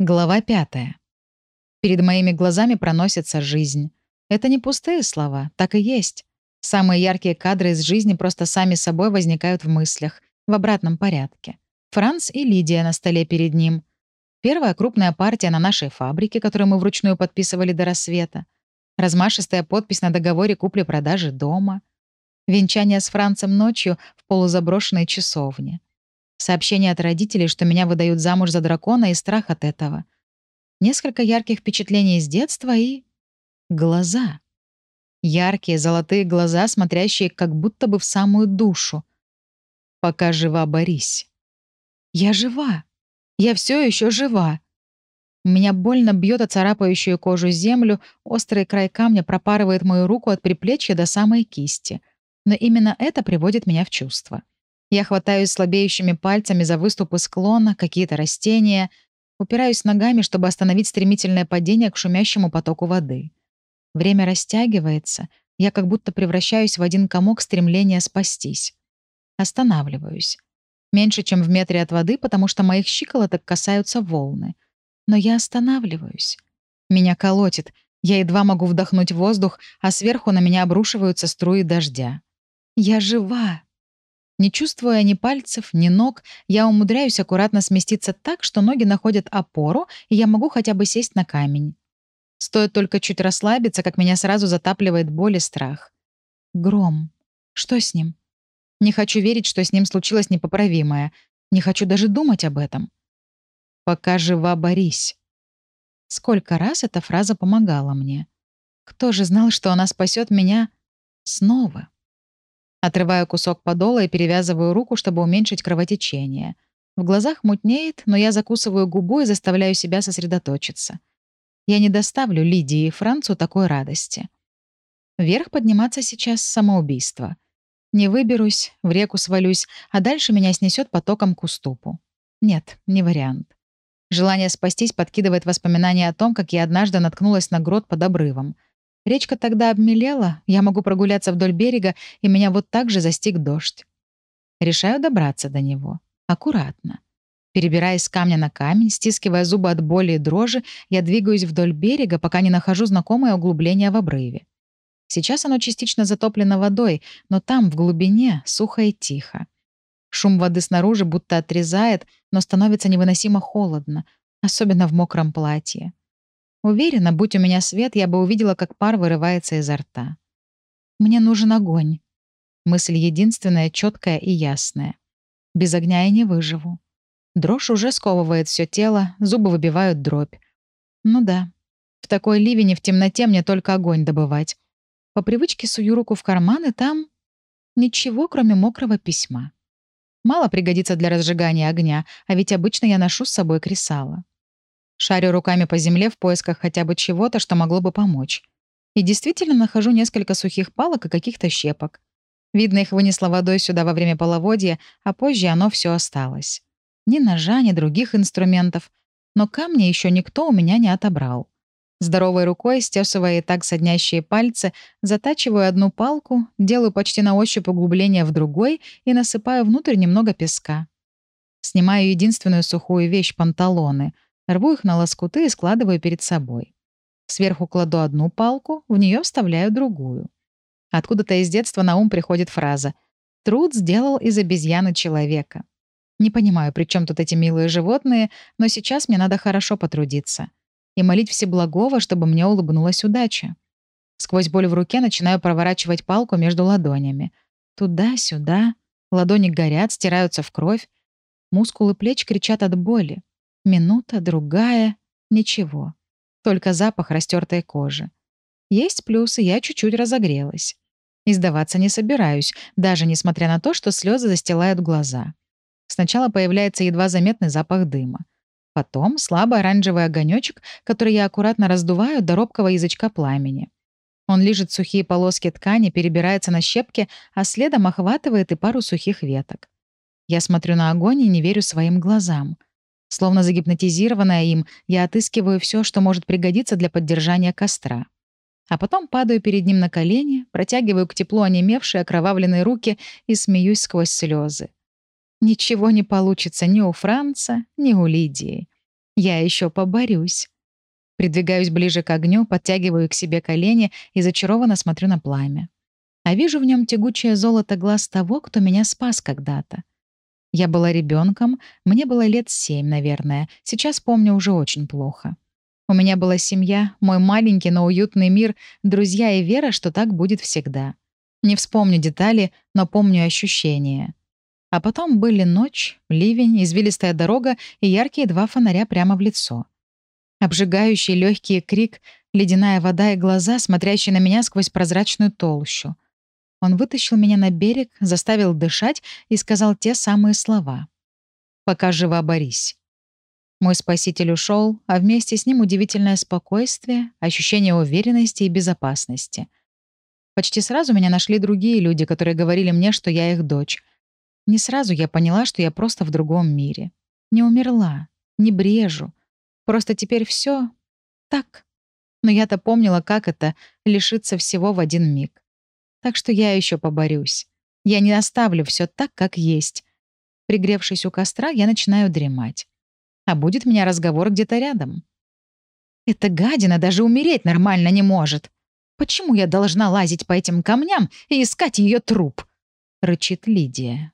Глава пятая. Перед моими глазами проносится жизнь. Это не пустые слова, так и есть. Самые яркие кадры из жизни просто сами собой возникают в мыслях, в обратном порядке. Франц и Лидия на столе перед ним. Первая крупная партия на нашей фабрике, которую мы вручную подписывали до рассвета. Размашистая подпись на договоре купли-продажи дома. Венчание с Францем ночью в полузаброшенной часовне. Сообщение от родителей, что меня выдают замуж за дракона, и страх от этого. Несколько ярких впечатлений из детства и... Глаза. Яркие золотые глаза, смотрящие как будто бы в самую душу. Пока жива, Борись. Я жива. Я все еще жива. Меня больно бьет о царапающую кожу землю, острый край камня пропарывает мою руку от приплечья до самой кисти. Но именно это приводит меня в чувство. Я хватаюсь слабеющими пальцами за выступы склона, какие-то растения, упираюсь ногами, чтобы остановить стремительное падение к шумящему потоку воды. Время растягивается, я как будто превращаюсь в один комок стремления спастись. Останавливаюсь. Меньше, чем в метре от воды, потому что моих щиколоток касаются волны. Но я останавливаюсь. Меня колотит, я едва могу вдохнуть воздух, а сверху на меня обрушиваются струи дождя. Я жива. Не чувствуя ни пальцев, ни ног, я умудряюсь аккуратно сместиться так, что ноги находят опору, и я могу хотя бы сесть на камень. Стоит только чуть расслабиться, как меня сразу затапливает боль и страх. Гром. Что с ним? Не хочу верить, что с ним случилось непоправимое. Не хочу даже думать об этом. «Пока жива, борись». Сколько раз эта фраза помогала мне. Кто же знал, что она спасет меня снова? Отрываю кусок подола и перевязываю руку, чтобы уменьшить кровотечение. В глазах мутнеет, но я закусываю губу и заставляю себя сосредоточиться. Я не доставлю Лидии и Францу такой радости. Вверх подниматься сейчас — самоубийство. Не выберусь, в реку свалюсь, а дальше меня снесет потоком к уступу. Нет, не вариант. Желание спастись подкидывает воспоминания о том, как я однажды наткнулась на грот под обрывом. Речка тогда обмелела, я могу прогуляться вдоль берега, и меня вот так же застиг дождь. Решаю добраться до него. Аккуратно. Перебираясь с камня на камень, стискивая зубы от боли и дрожи, я двигаюсь вдоль берега, пока не нахожу знакомое углубление в обрыве. Сейчас оно частично затоплено водой, но там, в глубине, сухо и тихо. Шум воды снаружи будто отрезает, но становится невыносимо холодно, особенно в мокром платье. Уверена, будь у меня свет, я бы увидела, как пар вырывается изо рта. Мне нужен огонь. Мысль единственная, четкая и ясная. Без огня я не выживу. Дрожь уже сковывает все тело, зубы выбивают дробь. Ну да, в такой ливени в темноте мне только огонь добывать. По привычке сую руку в карман, и там ничего, кроме мокрого письма. Мало пригодится для разжигания огня, а ведь обычно я ношу с собой кресало. Шарю руками по земле в поисках хотя бы чего-то, что могло бы помочь. И действительно нахожу несколько сухих палок и каких-то щепок. Видно, их вынесло водой сюда во время половодья, а позже оно все осталось. Ни ножа, ни других инструментов. Но камни еще никто у меня не отобрал. Здоровой рукой, стесывая и так соднящие пальцы, затачиваю одну палку, делаю почти на ощупь углубление в другой и насыпаю внутрь немного песка. Снимаю единственную сухую вещь — панталоны — Рву их на лоскуты и складываю перед собой. Сверху кладу одну палку, в нее вставляю другую. Откуда-то из детства на ум приходит фраза «Труд сделал из обезьяны человека». Не понимаю, при чем тут эти милые животные, но сейчас мне надо хорошо потрудиться. И молить Всеблагого, чтобы мне улыбнулась удача. Сквозь боль в руке начинаю проворачивать палку между ладонями. Туда-сюда. Ладони горят, стираются в кровь. Мускулы плеч кричат от боли. Минута, другая — ничего. Только запах растертой кожи. Есть плюсы, я чуть-чуть разогрелась. Издаваться не собираюсь, даже несмотря на то, что слезы застилают глаза. Сначала появляется едва заметный запах дыма. Потом слабый оранжевый огонечек, который я аккуратно раздуваю до робкого язычка пламени. Он лижет сухие полоски ткани, перебирается на щепки, а следом охватывает и пару сухих веток. Я смотрю на огонь и не верю своим глазам. Словно загипнотизированная им, я отыскиваю все, что может пригодиться для поддержания костра. А потом падаю перед ним на колени, протягиваю к теплу онемевшие окровавленные руки и смеюсь сквозь слезы. Ничего не получится ни у Франца, ни у Лидии. Я еще поборюсь. Придвигаюсь ближе к огню, подтягиваю к себе колени и зачарованно смотрю на пламя. А вижу в нем тягучее золото глаз того, кто меня спас когда-то. Я была ребенком, мне было лет семь, наверное. Сейчас помню уже очень плохо. У меня была семья, мой маленький, но уютный мир, друзья и вера, что так будет всегда. Не вспомню детали, но помню ощущения. А потом были ночь, ливень, извилистая дорога и яркие два фонаря прямо в лицо. Обжигающий легкий крик, ледяная вода и глаза, смотрящие на меня сквозь прозрачную толщу. Он вытащил меня на берег, заставил дышать и сказал те самые слова. «Пока жива, борись». Мой спаситель ушел, а вместе с ним удивительное спокойствие, ощущение уверенности и безопасности. Почти сразу меня нашли другие люди, которые говорили мне, что я их дочь. Не сразу я поняла, что я просто в другом мире. Не умерла, не брежу. Просто теперь все так. Но я-то помнила, как это — лишиться всего в один миг. Так что я еще поборюсь. Я не оставлю все так, как есть. Пригревшись у костра, я начинаю дремать. А будет меня разговор где-то рядом. Эта гадина даже умереть нормально не может. Почему я должна лазить по этим камням и искать ее труп? Рычит Лидия.